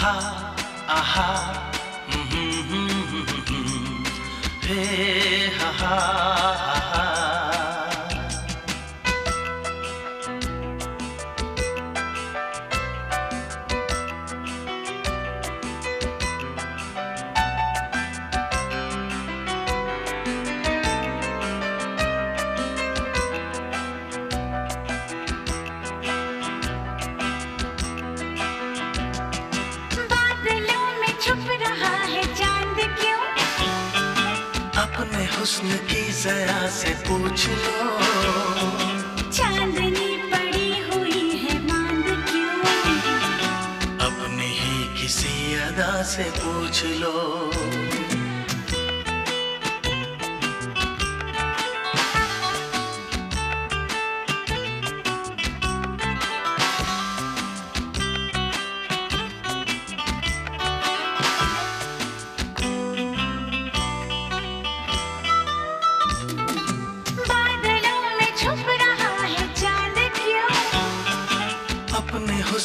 हम्म, हम्म, हम्म, हम्म, हे हा हुस्न की जरा से पूछ लो। चांदनी पड़ी हुई है मांद क्यों अपनी ही किसी अदा से पूछ लो।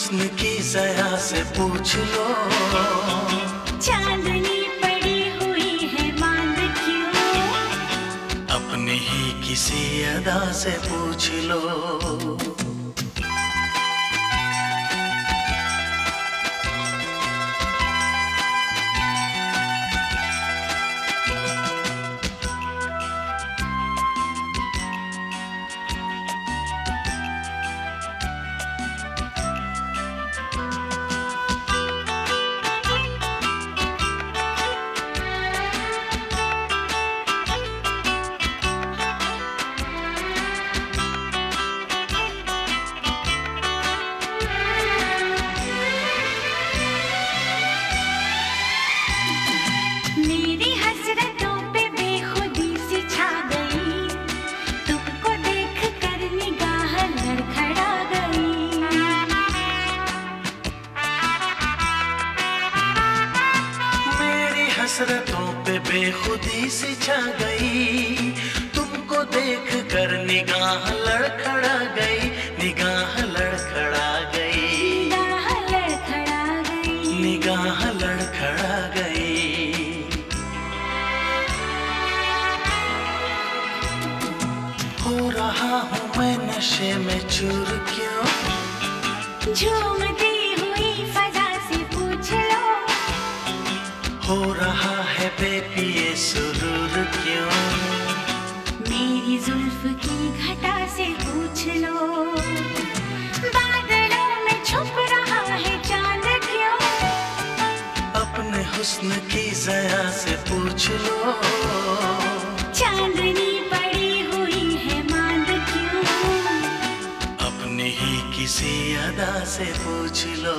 हुस्न की जया से पूछ लो। चांदनी पड़ी हुई है बाँध क्यों? अपनी ही किसी अदा से पूछ लो। हसरतों पे बेखुदी सी छा गई। तुमको देख कर निगाह लड़खड़ा गई। निगाह लड़खड़ा गई। निगाह लड़खड़ा गई। निगाह लड़खड़ा गई। हो रहा हूँ मैं नशे में चूर क्यों? झूमती हो रहा है बेपिए सुरूर क्यों? मेरी जुल्फ की घटा से पूछ लो। बादलों में छुप रहा है चाँद क्यों? अपने हुस्न की जया से पूछ लो। चांदनी पड़ी हुई है मांद क्यों? अपनी ही किसी अदा से पूछ लो।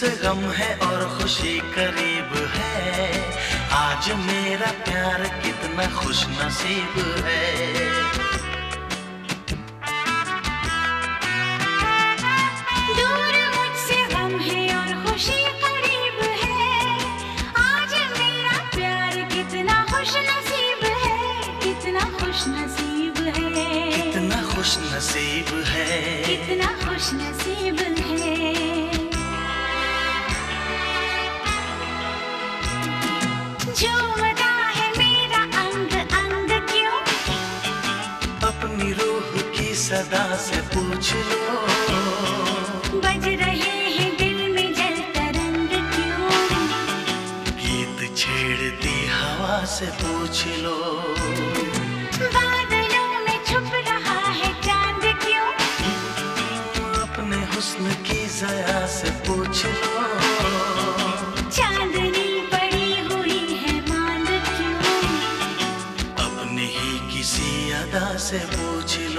मुझसे गम है और खुशी करीब है। आज मेरा प्यार कितना खुश नसीब है। दूर मुझसे गम है और खुशी करीब है। आज मेरा प्यार कितना खुश नसीब है। कितना खुश नसीब है। झूमता है मेरा अंग अंग क्यों? अपनी रूह की सदा से पूछ लो। बज रहे हैं दिल में जल तरंग क्यों? गीत छेड़ती हवा से पूछ लो। बादलों में छुप रहा है चाँद क्यों? अपने हुस्न की जया से पूछ लो। সে পৌঁছিল